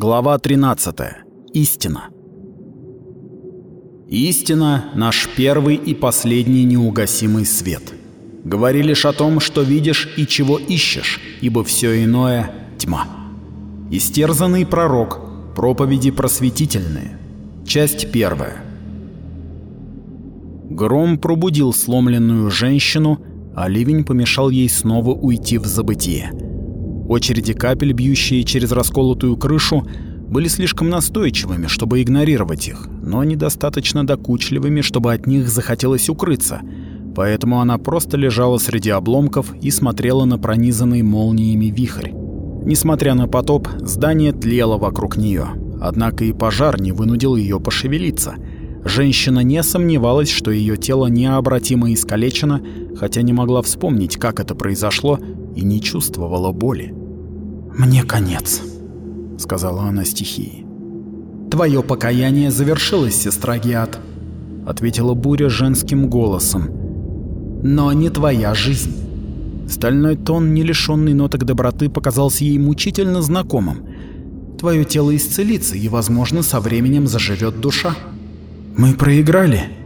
Глава 13. Истина. Истина – наш первый и последний неугасимый свет. Говори лишь о том, что видишь и чего ищешь, ибо все иное – тьма. Истерзанный пророк. Проповеди просветительные. Часть первая. Гром пробудил сломленную женщину, а ливень помешал ей снова уйти в забытие. Очереди капель, бьющие через расколотую крышу, были слишком настойчивыми, чтобы игнорировать их, но недостаточно докучливыми, чтобы от них захотелось укрыться. Поэтому она просто лежала среди обломков и смотрела на пронизанный молниями вихрь. Несмотря на потоп, здание тлело вокруг нее. Однако и пожар не вынудил ее пошевелиться. Женщина не сомневалась, что ее тело необратимо искалечено, хотя не могла вспомнить, как это произошло, и не чувствовала боли. «Мне конец», — сказала она стихии. «Твое покаяние завершилось, сестра Гиат», — ответила Буря женским голосом. «Но не твоя жизнь». Стальной тон, не лишенный ноток доброты, показался ей мучительно знакомым. «Твое тело исцелится, и, возможно, со временем заживет душа». «Мы проиграли?» —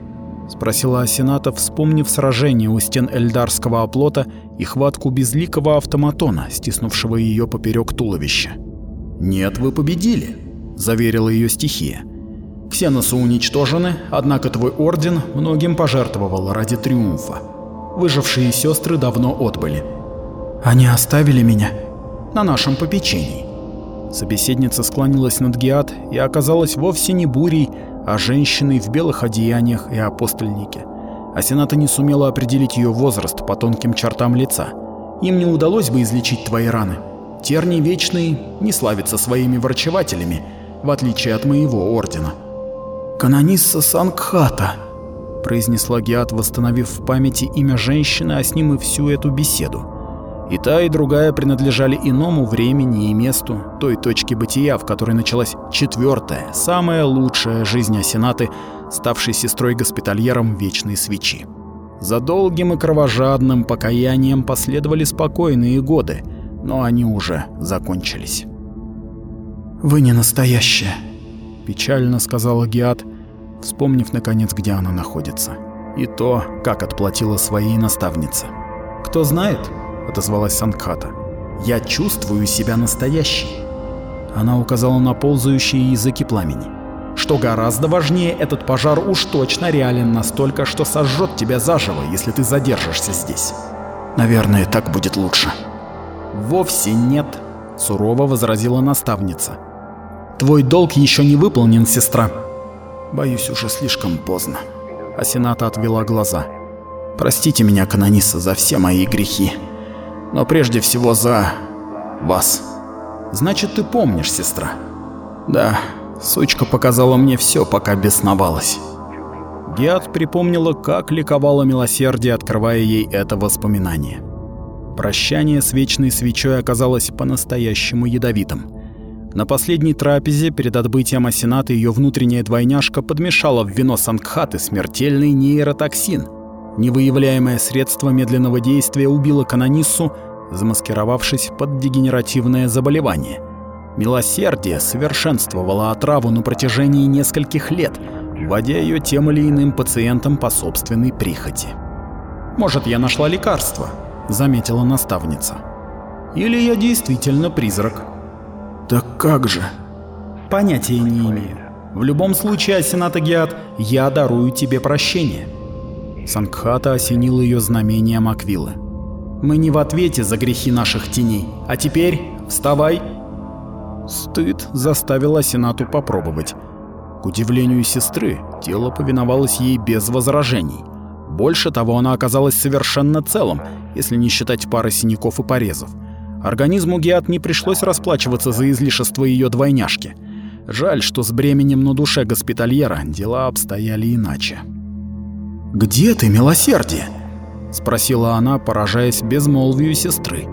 спросила Асената, вспомнив сражение у стен Эльдарского оплота и хватку безликого автоматона, стиснувшего ее поперек туловища. «Нет, вы победили», — заверила ее стихия. «Ксеносы уничтожены, однако твой орден многим пожертвовал ради триумфа. Выжившие сестры давно отбыли». «Они оставили меня?» «На нашем попечении». Собеседница склонилась над Геат и оказалась вовсе не бурей, а женщиной в белых одеяниях и апостольнике. Асената не сумела определить ее возраст по тонким чертам лица. «Им не удалось бы излечить твои раны. Терний Вечный не славится своими врачевателями, в отличие от моего ордена». «Канонисса Сангхата», — произнесла Геат, восстановив в памяти имя женщины, а с ним и всю эту беседу. И та, и другая принадлежали иному времени и месту, той точке бытия, в которой началась четвертая, самая лучшая жизнь Асенаты, ставшей сестрой-госпитальером Вечной Свечи. За долгим и кровожадным покаянием последовали спокойные годы, но они уже закончились. «Вы не настоящая», — печально сказала Гиат, вспомнив наконец, где она находится, и то, как отплатила своей наставнице. «Кто знает?» — отозвалась Санкхата. «Я чувствую себя настоящей». Она указала на ползающие языки пламени. «Что гораздо важнее, этот пожар уж точно реален настолько, что сожжет тебя заживо, если ты задержишься здесь». «Наверное, так будет лучше». «Вовсе нет», — сурово возразила наставница. «Твой долг еще не выполнен, сестра». «Боюсь, уже слишком поздно». Асената отвела глаза. «Простите меня, канониса, за все мои грехи» но прежде всего за вас. Значит, ты помнишь, сестра? Да, сучка показала мне все, пока бесновалась. Геат припомнила, как ликовало милосердие, открывая ей это воспоминание. Прощание с вечной свечой оказалось по-настоящему ядовитым. На последней трапезе перед отбытием Асената ее внутренняя двойняшка подмешала в вино Сангхаты смертельный нейротоксин – Невыявляемое средство медленного действия убило канониссу, замаскировавшись под дегенеративное заболевание. Милосердие совершенствовало отраву на протяжении нескольких лет, вводя ее тем или иным пациентам по собственной прихоти. «Может, я нашла лекарство», — заметила наставница. «Или я действительно призрак». «Так как же?» «Понятия не имею. В любом случае, Асената Геат, я дарую тебе прощение». Сангхата осенил ее знамением Аквилы. «Мы не в ответе за грехи наших теней. А теперь вставай!» Стыд заставил Асенату попробовать. К удивлению сестры, тело повиновалось ей без возражений. Больше того, она оказалась совершенно целым, если не считать пары синяков и порезов. Организму Геат не пришлось расплачиваться за излишество ее двойняшки. Жаль, что с бременем на душе госпитальера дела обстояли иначе. «Где ты, милосердие?» — спросила она, поражаясь безмолвию сестры.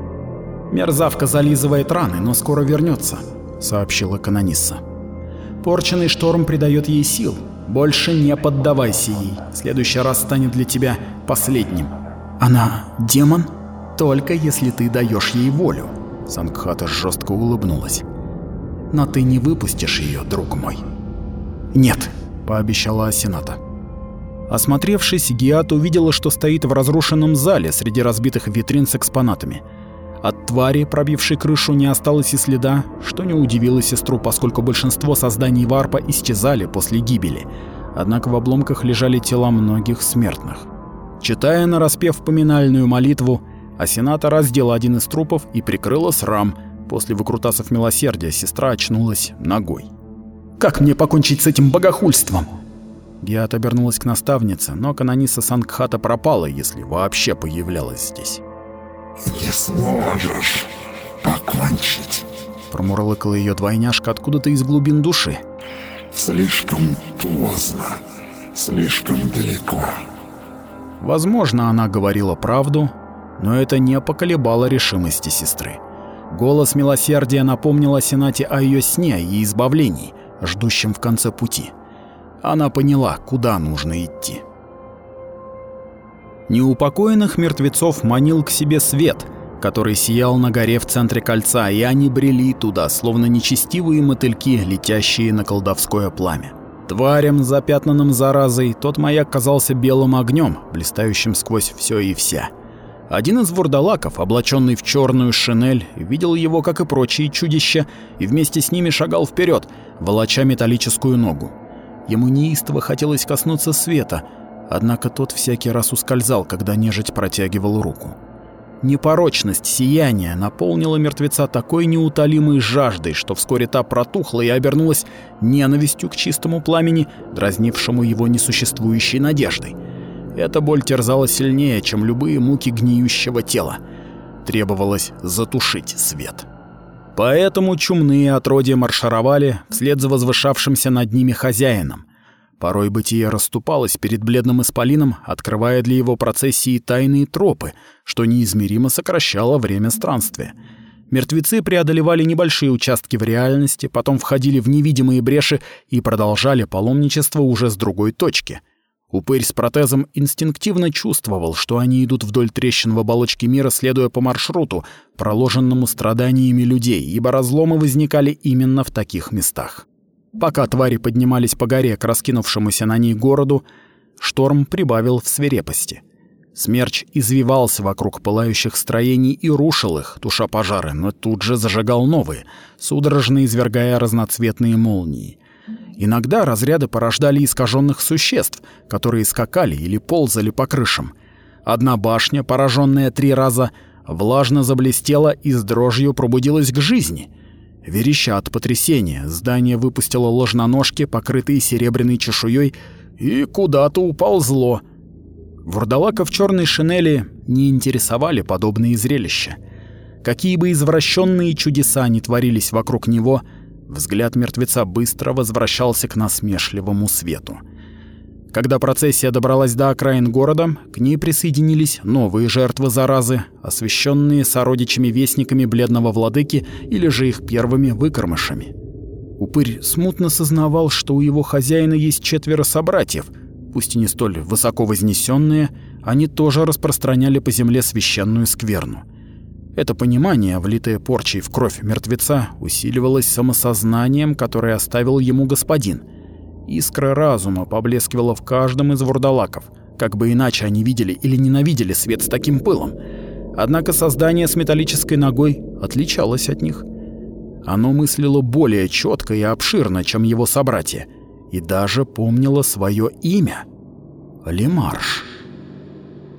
«Мерзавка зализывает раны, но скоро вернется», — сообщила канонисса. «Порченный шторм придает ей сил. Больше не поддавайся ей. Следующий раз станет для тебя последним». «Она демон?» «Только если ты даешь ей волю», — Сангхата жестко улыбнулась. Но ты не выпустишь ее, друг мой. Нет, пообещала Асената. Осмотревшись, Гиат увидела, что стоит в разрушенном зале среди разбитых витрин с экспонатами. От твари, пробившей крышу, не осталось и следа, что не удивило сестру, поскольку большинство созданий варпа исчезали после гибели. Однако в обломках лежали тела многих смертных. Читая на распев поминальную молитву, Асената раздела один из трупов и прикрыла срам. После выкрутасов милосердия сестра очнулась ногой. «Как мне покончить с этим богохульством?» Гиат обернулась к наставнице, но канониса Сангхата пропала, если вообще появлялась здесь. «Не сможешь покончить», — промурлыкала ее двойняшка откуда-то из глубин души. «Слишком поздно, слишком далеко». Возможно, она говорила правду, но это не поколебало решимости сестры. Голос милосердия напомнил о Сенате о ее сне и избавлении, ждущем в конце пути. Она поняла, куда нужно идти. Неупокоенных мертвецов манил к себе свет, который сиял на горе в центре кольца, и они брели туда, словно нечестивые мотыльки, летящие на колдовское пламя. Тварям, запятнанным заразой, тот маяк казался белым огнем, блистающим сквозь все и вся. Один из вурдалаков, облаченный в черную шинель, видел его, как и прочие чудища, и вместе с ними шагал вперед, волоча металлическую ногу. Ему неистово хотелось коснуться света, однако тот всякий раз ускользал, когда нежить протягивал руку. Непорочность сияния наполнила мертвеца такой неутолимой жаждой, что вскоре та протухла и обернулась ненавистью к чистому пламени, дразнившему его несуществующей надеждой. Эта боль терзала сильнее, чем любые муки гниющего тела. Требовалось затушить свет. Поэтому чумные отродья маршировали вслед за возвышавшимся над ними хозяином. Порой бытие расступалось перед бледным исполином, открывая для его процессии тайные тропы, что неизмеримо сокращало время странствия. Мертвецы преодолевали небольшие участки в реальности, потом входили в невидимые бреши и продолжали паломничество уже с другой точки. Упырь с протезом инстинктивно чувствовал, что они идут вдоль трещин в оболочке мира, следуя по маршруту, проложенному страданиями людей, ибо разломы возникали именно в таких местах. Пока твари поднимались по горе к раскинувшемуся на ней городу, шторм прибавил в свирепости. Смерч извивался вокруг пылающих строений и рушил их, туша пожары, но тут же зажигал новые, судорожно извергая разноцветные молнии. Иногда разряды порождали искаженных существ, которые скакали или ползали по крышам. Одна башня, пораженная три раза, влажно заблестела и с дрожью пробудилась к жизни — Вереща от потрясения, здание выпустило ложноножки, покрытые серебряной чешуей, и куда-то уползло. Вурдалака в черной шинели не интересовали подобные зрелища. Какие бы извращенные чудеса ни творились вокруг него, взгляд мертвеца быстро возвращался к насмешливому свету. Когда процессия добралась до окраин города, к ней присоединились новые жертвы заразы, освященные сородичами-вестниками бледного владыки или же их первыми выкормышами. Упырь смутно сознавал, что у его хозяина есть четверо собратьев, пусть и не столь высоко вознесенные, они тоже распространяли по земле священную скверну. Это понимание, влитое порчей в кровь мертвеца, усиливалось самосознанием, которое оставил ему господин — Искра разума поблескивала в каждом из вурдалаков, как бы иначе они видели или ненавидели свет с таким пылом. Однако создание с металлической ногой отличалось от них. Оно мыслило более четко и обширно, чем его собратья, и даже помнило свое имя — Лемарш.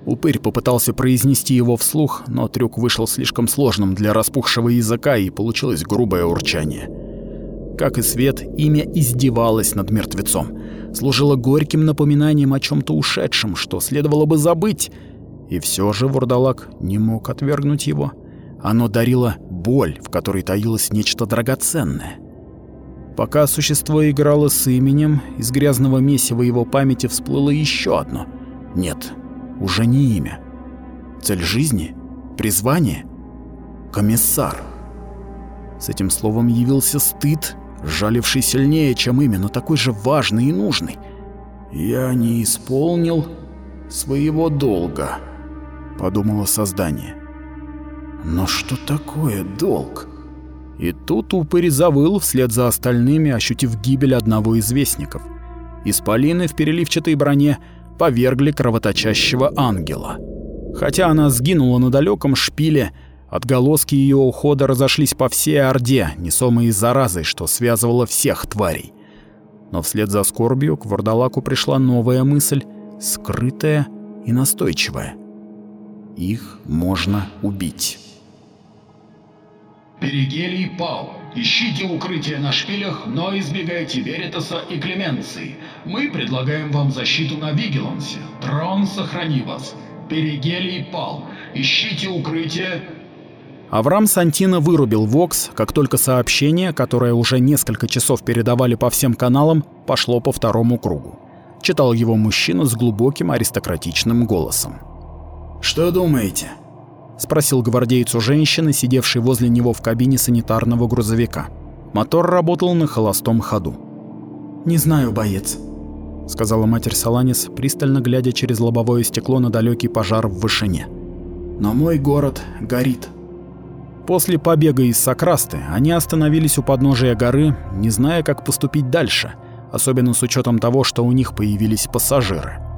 Упырь попытался произнести его вслух, но трюк вышел слишком сложным для распухшего языка, и получилось грубое урчание — как и свет, имя издевалось над мертвецом, служило горьким напоминанием о чем то ушедшем, что следовало бы забыть. И все же Вурдалак не мог отвергнуть его. Оно дарило боль, в которой таилось нечто драгоценное. Пока существо играло с именем, из грязного месива его памяти всплыло еще одно. Нет, уже не имя. Цель жизни? Призвание? Комиссар. С этим словом явился стыд жаливший сильнее, чем именно такой же важный и нужный. «Я не исполнил своего долга», — подумало создание. «Но что такое долг? И тут упырь завыл вслед за остальными, ощутив гибель одного из вестников. Исполины в переливчатой броне повергли кровоточащего ангела. Хотя она сгинула на далеком шпиле, отголоски ее ухода разошлись по всей Орде, несомые заразой, что связывало всех тварей. Но вслед за скорбью к Вардалаку пришла новая мысль, скрытая и настойчивая. Их можно убить. Перигелий пал. Ищите укрытие на шпилях, но избегайте Веритаса и Клеменции. Мы предлагаем вам защиту на Вигелансе. Трон сохрани вас. Перигелий пал. Ищите укрытие... Авраам Сантина вырубил Вокс, как только сообщение, которое уже несколько часов передавали по всем каналам, пошло по второму кругу. Читал его мужчина с глубоким аристократичным голосом. «Что думаете?» Спросил гвардейцу женщины, сидевшей возле него в кабине санитарного грузовика. Мотор работал на холостом ходу. «Не знаю, боец», — сказала матерь Саланис, пристально глядя через лобовое стекло на далекий пожар в вышине. «Но мой город горит». После побега из Сокрасты они остановились у подножия горы, не зная, как поступить дальше, особенно с учетом того, что у них появились пассажиры.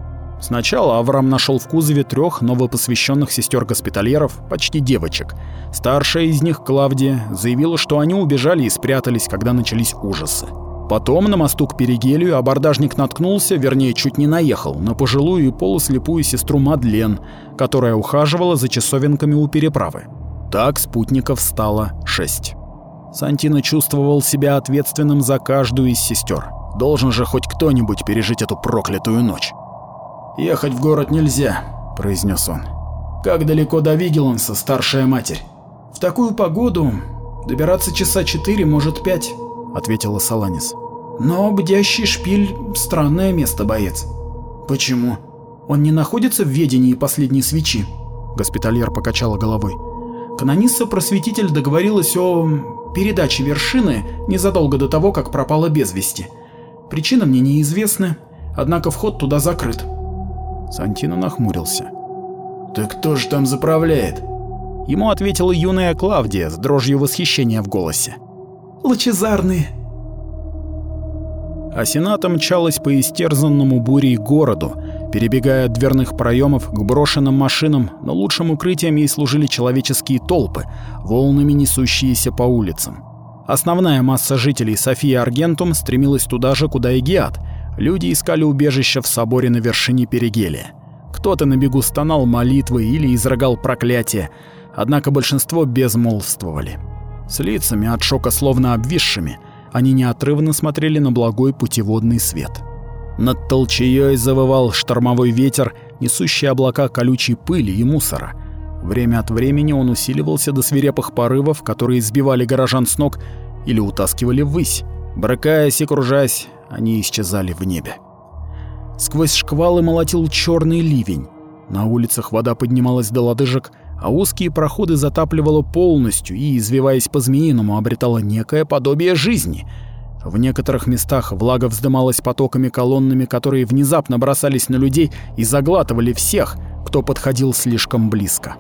Сначала Авраам нашел в кузове трех новопосвященных сестер-госпитальеров, почти девочек. Старшая из них, Клавдия, заявила, что они убежали и спрятались, когда начались ужасы. Потом на мосту к Перигелию абордажник наткнулся, вернее, чуть не наехал, на пожилую и полуслепую сестру Мадлен, которая ухаживала за часовенками у переправы. Так спутников стало шесть. Сантино чувствовал себя ответственным за каждую из сестер. Должен же хоть кто-нибудь пережить эту проклятую ночь. «Ехать в город нельзя», — произнес он. «Как далеко до Вигеланса, старшая матерь?» «В такую погоду добираться часа четыре, может, пять», — ответила Саланис. «Но бдящий шпиль — странное место, боец». «Почему? Он не находится в ведении последней свечи?» Госпитальер покачала головой. Канонисса-просветитель договорилась о передаче вершины незадолго до того, как пропала без вести. Причина мне неизвестна, однако вход туда закрыт. Сантино нахмурился. «Так кто же там заправляет?» Ему ответила юная Клавдия с дрожью восхищения в голосе. «Лучезарные!» А Сената мчалась по истерзанному бурей городу, перебегая от дверных проемов к брошенным машинам, но лучшим укрытием ей служили человеческие толпы, волнами несущиеся по улицам. Основная масса жителей Софии Аргентум стремилась туда же, куда и Геат, Люди искали убежище в соборе на вершине Перигелия. Кто-то на бегу стонал молитвы или изрыгал проклятия, однако большинство безмолвствовали. С лицами от шока словно обвисшими, они неотрывно смотрели на благой путеводный свет. Над толчеей завывал штормовой ветер, несущий облака колючей пыли и мусора. Время от времени он усиливался до свирепых порывов, которые сбивали горожан с ног или утаскивали ввысь. Брыкаясь и кружась, они исчезали в небе. Сквозь шквалы молотил черный ливень. На улицах вода поднималась до лодыжек, а узкие проходы затапливало полностью и, извиваясь по-змеиному, обретало некое подобие жизни. В некоторых местах влага вздымалась потоками колоннами, которые внезапно бросались на людей и заглатывали всех, кто подходил слишком близко.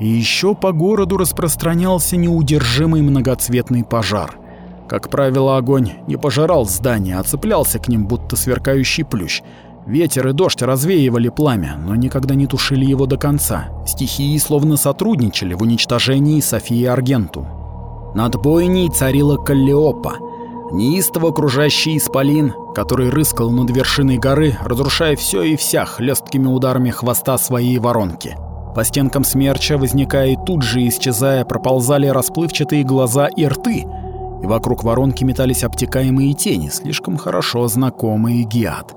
И еще по городу распространялся неудержимый многоцветный пожар. Как правило, огонь не пожирал здания, а цеплялся к ним, будто сверкающий плющ. Ветер и дождь развеивали пламя, но никогда не тушили его до конца. Стихии словно сотрудничали в уничтожении Софии Аргенту. Над бойней царила Каллиопа, неистово кружащий исполин, который рыскал над вершиной горы, разрушая все и вся хлесткими ударами хвоста своей воронки. По стенкам смерча, возникая и тут же исчезая, проползали расплывчатые глаза и рты — и вокруг воронки метались обтекаемые тени, слишком хорошо знакомые Гиат.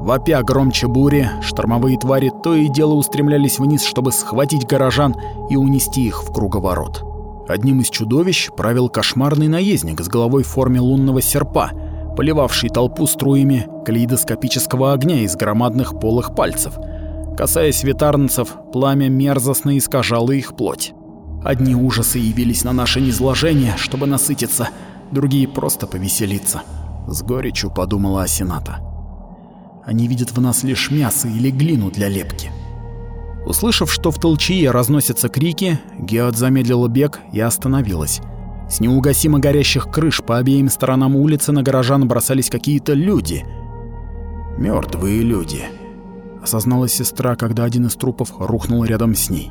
Вопя громче бури, штормовые твари то и дело устремлялись вниз, чтобы схватить горожан и унести их в круговорот. Одним из чудовищ правил кошмарный наездник с головой в форме лунного серпа, поливавший толпу струями калейдоскопического огня из громадных полых пальцев. Касаясь ветарнцев, пламя мерзостно искажало их плоть. Одни ужасы явились на наше низложение, чтобы насытиться, другие просто повеселиться. С горечью подумала Асената. Они видят в нас лишь мясо или глину для лепки. Услышав, что в толчье разносятся крики, Геод замедлила бег и остановилась. С неугасимо горящих крыш по обеим сторонам улицы на горожан бросались какие-то люди. Мертвые люди. Осознала сестра, когда один из трупов рухнул рядом с ней.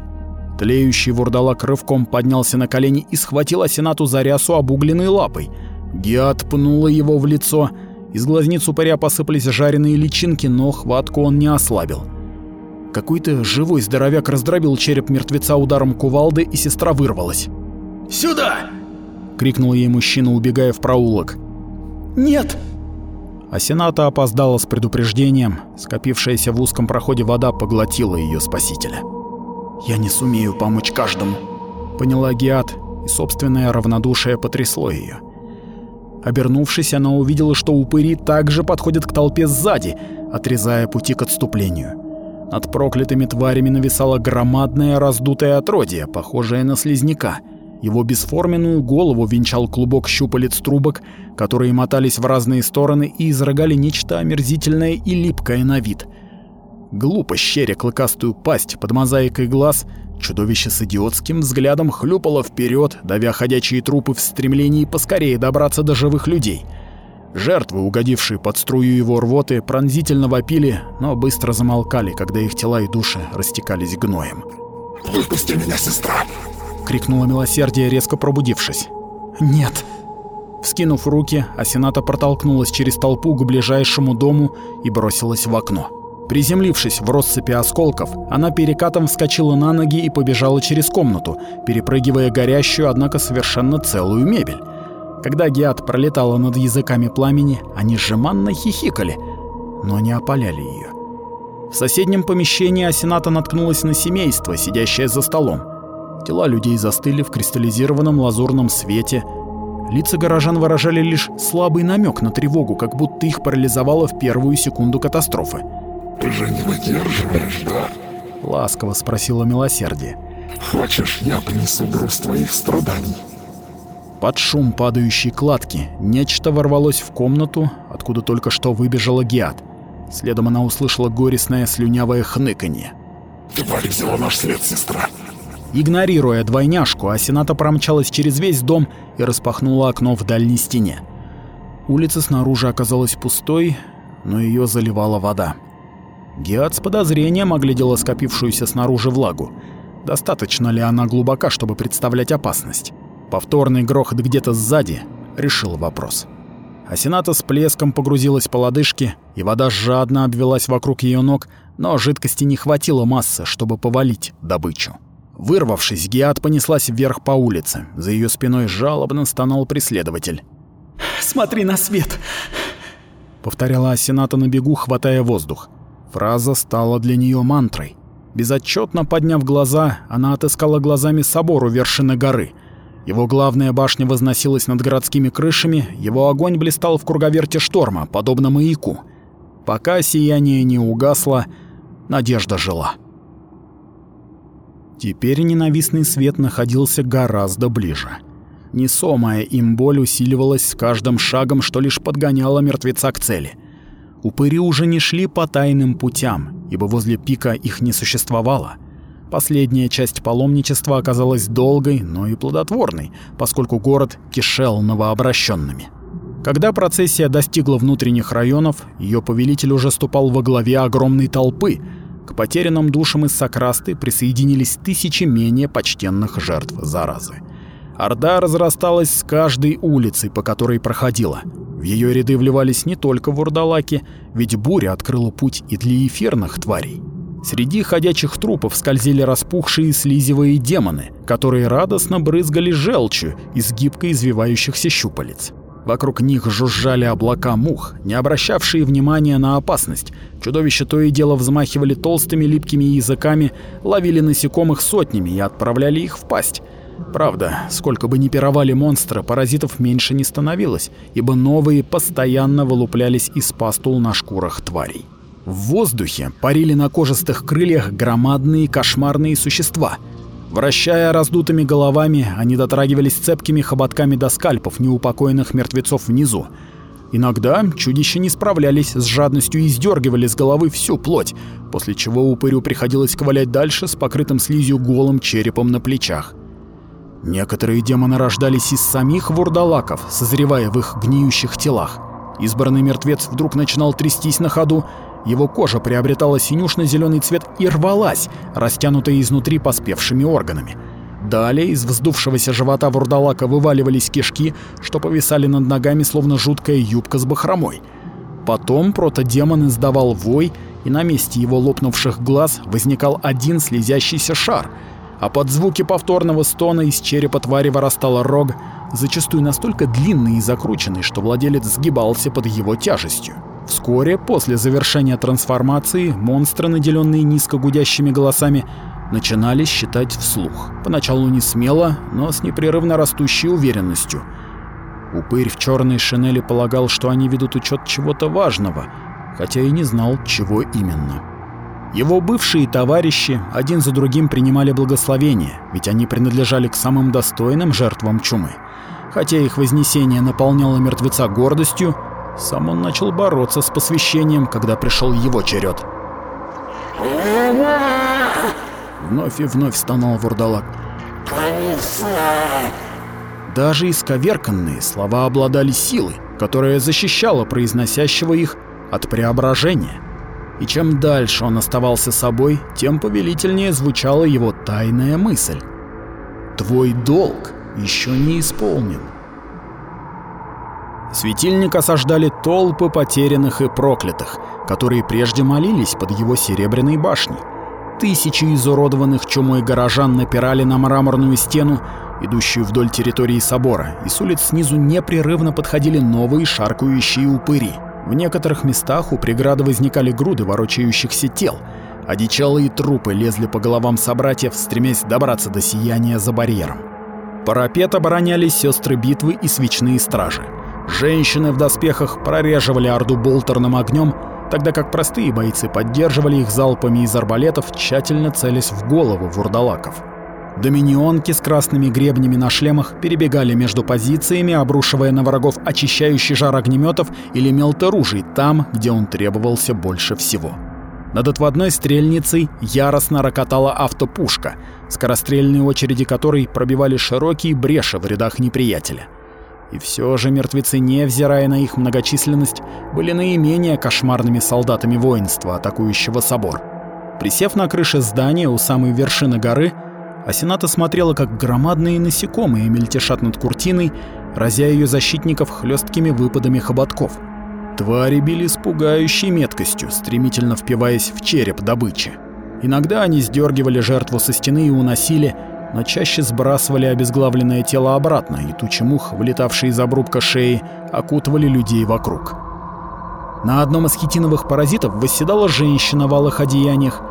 Тлеющий вурдалак рывком поднялся на колени и схватил Асенату за рясу обугленной лапой. Гиат пнула его в лицо. Из глазниц упыря посыпались жареные личинки, но хватку он не ослабил. Какой-то живой здоровяк раздробил череп мертвеца ударом кувалды, и сестра вырвалась. «Сюда!» — крикнул ей мужчина, убегая в проулок. «Нет!» Асената опоздала с предупреждением. Скопившаяся в узком проходе вода поглотила ее спасителя. «Я не сумею помочь каждому», — поняла Гиат, и собственное равнодушие потрясло ее. Обернувшись, она увидела, что упыри также подходят к толпе сзади, отрезая пути к отступлению. Над проклятыми тварями нависало громадное раздутое отродье, похожее на слизняка. Его бесформенную голову венчал клубок щупалец трубок, которые мотались в разные стороны и изрыгали нечто омерзительное и липкое на вид. Глупо щеря клыкастую пасть под мозаикой глаз, чудовище с идиотским взглядом хлюпало вперед, давя ходячие трупы в стремлении поскорее добраться до живых людей — Жертвы, угодившие под струю его рвоты, пронзительно вопили, но быстро замолкали, когда их тела и души растекались гноем. «Выпусти меня, сестра!» — крикнула милосердие, резко пробудившись. «Нет!» Вскинув руки, Асената протолкнулась через толпу к ближайшему дому и бросилась в окно. Приземлившись в россыпи осколков, она перекатом вскочила на ноги и побежала через комнату, перепрыгивая горящую, однако совершенно целую мебель. Когда Геат пролетала над языками пламени, они жеманно хихикали, но не опаляли ее. В соседнем помещении Асената наткнулась на семейство, сидящее за столом. Тела людей застыли в кристаллизированном лазурном свете. Лица горожан выражали лишь слабый намек на тревогу, как будто их парализовало в первую секунду катастрофы. «Ты же не выдерживаешь, да?» — ласково спросила милосердие. «Хочешь, я принесу груз твоих страданий?» Под шум падающей кладки нечто ворвалось в комнату, откуда только что выбежала Гиат. Следом она услышала горестное слюнявое хныканье. «Тварь взяла наш след, сестра!» Игнорируя двойняшку, Асената промчалась через весь дом и распахнула окно в дальней стене. Улица снаружи оказалась пустой, но ее заливала вода. Гиат с подозрением оглядела скопившуюся снаружи влагу. Достаточно ли она глубока, чтобы представлять опасность? Повторный грохот где-то сзади решил вопрос. Асената с плеском погрузилась по лодыжке, и вода жадно обвелась вокруг ее ног, но жидкости не хватило массы, чтобы повалить добычу. Вырвавшись, Гиат понеслась вверх по улице. За ее спиной жалобно стонал преследователь. «Смотри на свет!» Повторяла Асената на бегу, хватая воздух. Фраза стала для нее мантрой. Безотчетно подняв глаза, она отыскала глазами собор у вершины горы — его главная башня возносилась над городскими крышами, его огонь блистал в круговерте шторма, подобно маяку. Пока сияние не угасло, надежда жила. Теперь ненавистный свет находился гораздо ближе. Несомая им боль усиливалась с каждым шагом, что лишь подгоняло мертвеца к цели. Упыри уже не шли по тайным путям, ибо возле пика их не существовало — Последняя часть паломничества оказалась долгой, но и плодотворной, поскольку город кишел новообращенными. Когда процессия достигла внутренних районов, ее повелитель уже ступал во главе огромной толпы. К потерянным душам из Сокрасты присоединились тысячи менее почтенных жертв заразы. Орда разрасталась с каждой улицей, по которой проходила. В ее ряды вливались не только вурдалаки, ведь буря открыла путь и для эфирных тварей. Среди ходячих трупов скользили распухшие слизевые демоны, которые радостно брызгали желчью из гибко извивающихся щупалец. Вокруг них жужжали облака мух, не обращавшие внимания на опасность. Чудовища то и дело взмахивали толстыми липкими языками, ловили насекомых сотнями и отправляли их в пасть. Правда, сколько бы ни пировали монстры, паразитов меньше не становилось, ибо новые постоянно вылуплялись из пастул на шкурах тварей. В воздухе парили на кожистых крыльях громадные кошмарные существа. Вращая раздутыми головами, они дотрагивались цепкими хоботками до скальпов неупокоенных мертвецов внизу. Иногда чудища не справлялись с жадностью и издергивали с головы всю плоть, после чего упырю приходилось ковылять дальше с покрытым слизью голым черепом на плечах. Некоторые демоны рождались из самих вурдалаков, созревая в их гниющих телах. Избранный мертвец вдруг начинал трястись на ходу, его кожа приобретала синюшно зеленый цвет и рвалась, растянутая изнутри поспевшими органами. Далее из вздувшегося живота вурдалака вываливались кишки, что повисали над ногами, словно жуткая юбка с бахромой. Потом протодемон издавал вой, и на месте его лопнувших глаз возникал один слезящийся шар, а под звуки повторного стона из черепа твари вырастал рог, зачастую настолько длинный и закрученный, что владелец сгибался под его тяжестью. Вскоре, после завершения трансформации, монстры, наделенные низкогудящими голосами, начинали считать вслух. Поначалу не смело, но с непрерывно растущей уверенностью. Упырь в черной шинели полагал, что они ведут учет чего-то важного, хотя и не знал, чего именно. Его бывшие товарищи один за другим принимали благословение, ведь они принадлежали к самым достойным жертвам чумы. Хотя их вознесение наполняло мертвеца гордостью, сам он начал бороться с посвящением, когда пришел его черед. Вновь и вновь стонал вурдалак. Даже исковерканные слова обладали силой, которая защищала произносящего их от преображения. И чем дальше он оставался собой, тем повелительнее звучала его тайная мысль. «Твой долг еще не исполнен». Светильник осаждали толпы потерянных и проклятых, которые прежде молились под его серебряной башней. Тысячи изуродованных чумой горожан напирали на мраморную стену, идущую вдоль территории собора, и с улиц снизу непрерывно подходили новые шаркающие упыри. В некоторых местах у преграды возникали груды ворочающихся тел, одичалые трупы лезли по головам собратьев, стремясь добраться до сияния за барьером. Парапет обороняли сестры битвы и свечные стражи. Женщины в доспехах прореживали орду болтерным огнем, тогда как простые бойцы поддерживали их залпами из арбалетов, тщательно целясь в голову вурдалаков. Доминионки с красными гребнями на шлемах перебегали между позициями, обрушивая на врагов очищающий жар огнеметов или мелторужий там, где он требовался больше всего. Над отводной стрельницей яростно рокотала автопушка, скорострельные очереди которой пробивали широкие бреши в рядах неприятеля. И все же мертвецы, невзирая на их многочисленность, были наименее кошмарными солдатами воинства, атакующего собор. Присев на крыше здания у самой вершины горы, Асената смотрела, как громадные насекомые мельтешат над куртиной, разя ее защитников хлесткими выпадами хоботков. Твари били с пугающей меткостью, стремительно впиваясь в череп добычи. Иногда они сдергивали жертву со стены и уносили, но чаще сбрасывали обезглавленное тело обратно, и тучи мух, вылетавшие из обрубка шеи, окутывали людей вокруг. На одном из хитиновых паразитов восседала женщина в алых одеяниях.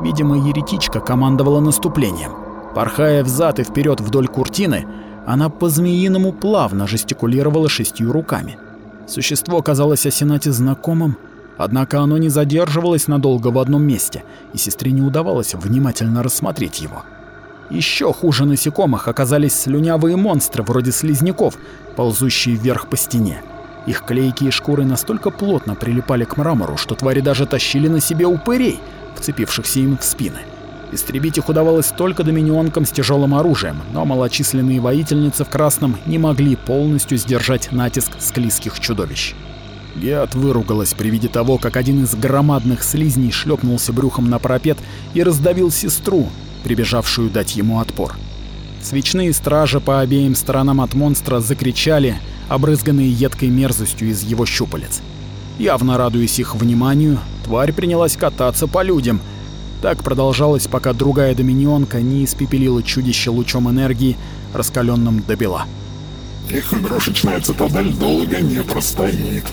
Видимо, еретичка командовала наступлением. Порхая взад и вперед вдоль куртины, она по-змеиному плавно жестикулировала шестью руками. Существо казалось Асенате знакомым, однако оно не задерживалось надолго в одном месте, и сестре не удавалось внимательно рассмотреть его. Еще хуже насекомых оказались слюнявые монстры вроде слизняков, ползущие вверх по стене. Их клейкие шкуры настолько плотно прилипали к мрамору, что твари даже тащили на себе упырей, вцепившихся им в спины. Истребить их удавалось только доминионкам с тяжелым оружием, но малочисленные воительницы в красном не могли полностью сдержать натиск склизких чудовищ. Геат выругалась при виде того, как один из громадных слизней шлепнулся брюхом на парапет и раздавил сестру, прибежавшую дать ему отпор. Свечные стражи по обеим сторонам от монстра закричали, обрызганные едкой мерзостью из его щупалец. Явно радуясь их вниманию, тварь принялась кататься по людям. Так продолжалось, пока другая доминионка не испепелила чудище лучом энергии, раскаленным до бела. Их игрушечная цитадель долго не простоит.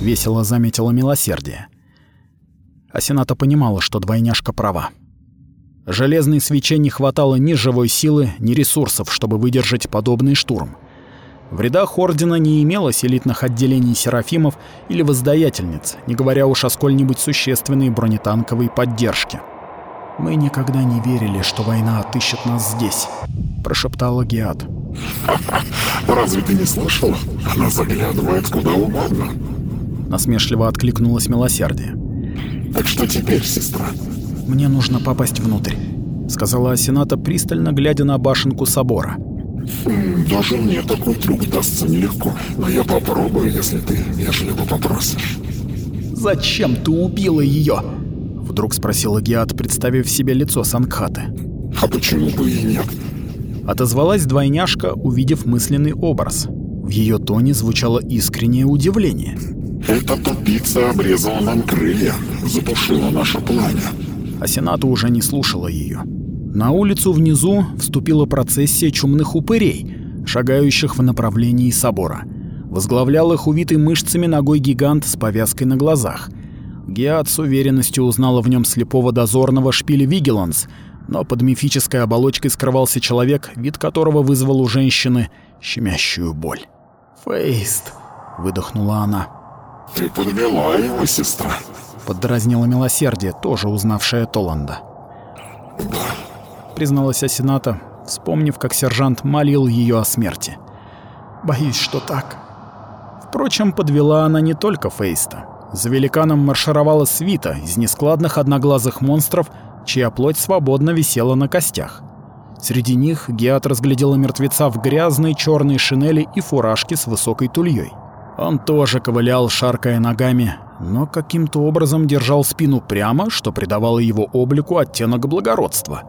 Весело заметила милосердие. Асената понимала, что двойняшка права. Железной свече не хватало ни живой силы, ни ресурсов, чтобы выдержать подобный штурм. В рядах Ордена не имелось элитных отделений серафимов или воздаятельниц, не говоря уж о сколь-нибудь существенной бронетанковой поддержке. «Мы никогда не верили, что война отыщет нас здесь», — прошептала Геат. Разве ты не слышал? Она заглядывает куда угодно. Насмешливо откликнулось милосердие. Так что теперь, сестра? «Мне нужно попасть внутрь», — сказала Асената, пристально глядя на башенку собора. М, Даже мне такой трюк дастся нелегко, но я попробую, если ты вежливо попросишь. «Зачем ты убила ее? Вдруг спросила Гиат, представив себе лицо Сангхаты. А почему бы и нет? Отозвалась двойняшка, увидев мысленный образ. В ее тоне звучало искреннее удивление. Эта тупица обрезала нам крылья, затушила наше пламя. А Сената уже не слушала ее. На улицу внизу вступила процессия чумных упырей, шагающих в направлении собора. Возглавлял их увитый мышцами ногой гигант с повязкой на глазах. Геат с уверенностью узнала в нем слепого дозорного шпиля Вигеланс, но под мифической оболочкой скрывался человек, вид которого вызвал у женщины щемящую боль. «Фейст», — выдохнула она. Ты подвела его, сестра. Поддразнила милосердие, тоже узнавшая Толанда. Призналась Асената, вспомнив, как сержант молил ее о смерти. «Боюсь, что так». Впрочем, подвела она не только Фейста. За великаном маршировала свита из нескладных одноглазых монстров, чья плоть свободно висела на костях. Среди них Геат разглядела мертвеца в грязной черной шинели и фуражке с высокой тульей. Он тоже ковылял, шаркая ногами, но каким-то образом держал спину прямо, что придавало его облику оттенок благородства.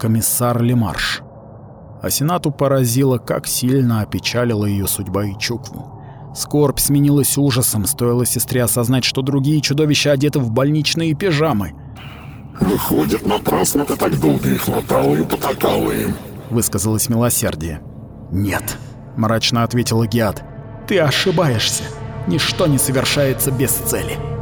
Комиссар Лемарш. А Сенату поразило, как сильно опечалила ее судьба и Чукву. Скорбь сменилась ужасом, стоило сестре осознать, что другие чудовища одеты в больничные пижамы. Выходит, напрасно ты так долго их латала и потакала им. Высказалось милосердие. «Нет», — мрачно ответила Гиат, — «ты ошибаешься. Ничто не совершается без цели».